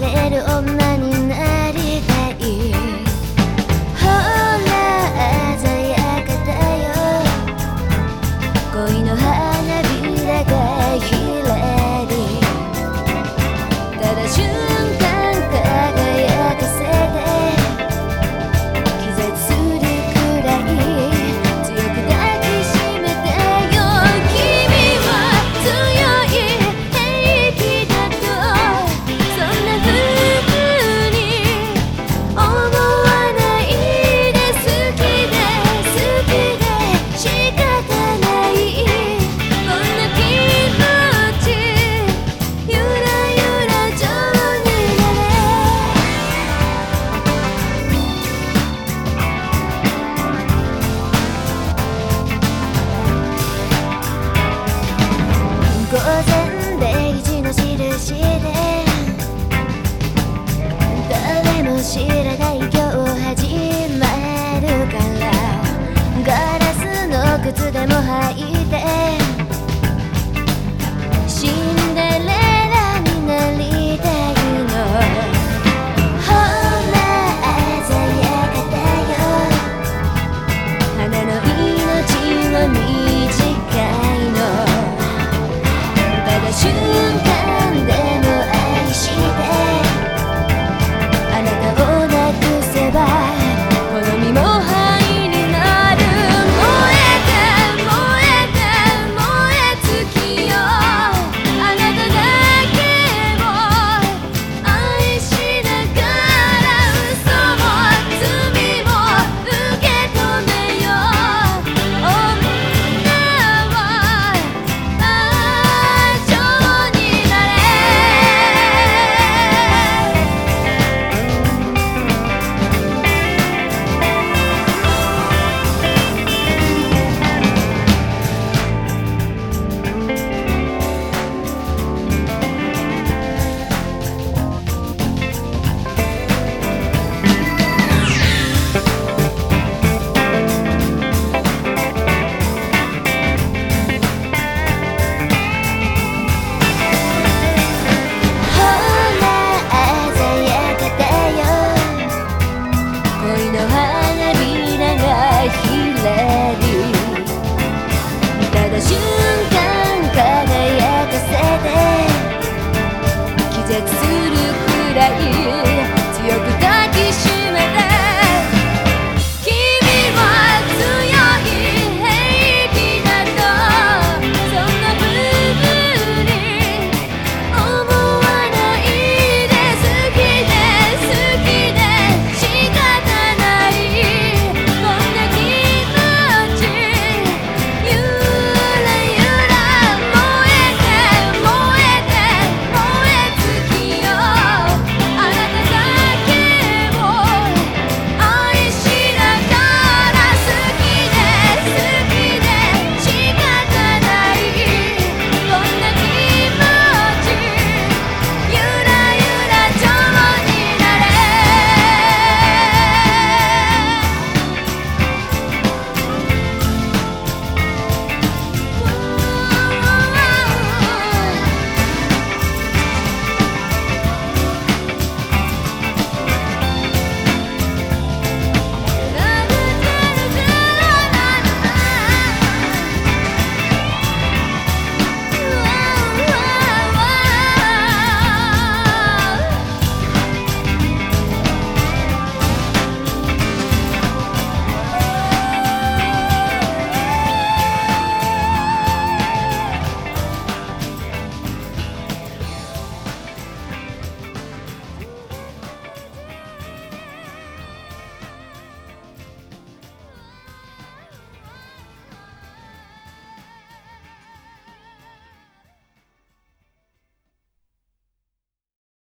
れる女知らない今日始まるからガラスの靴でも履いてシンデレラになりたいのほら鮮やかだよ花の命も短いのただ瞬間